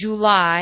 July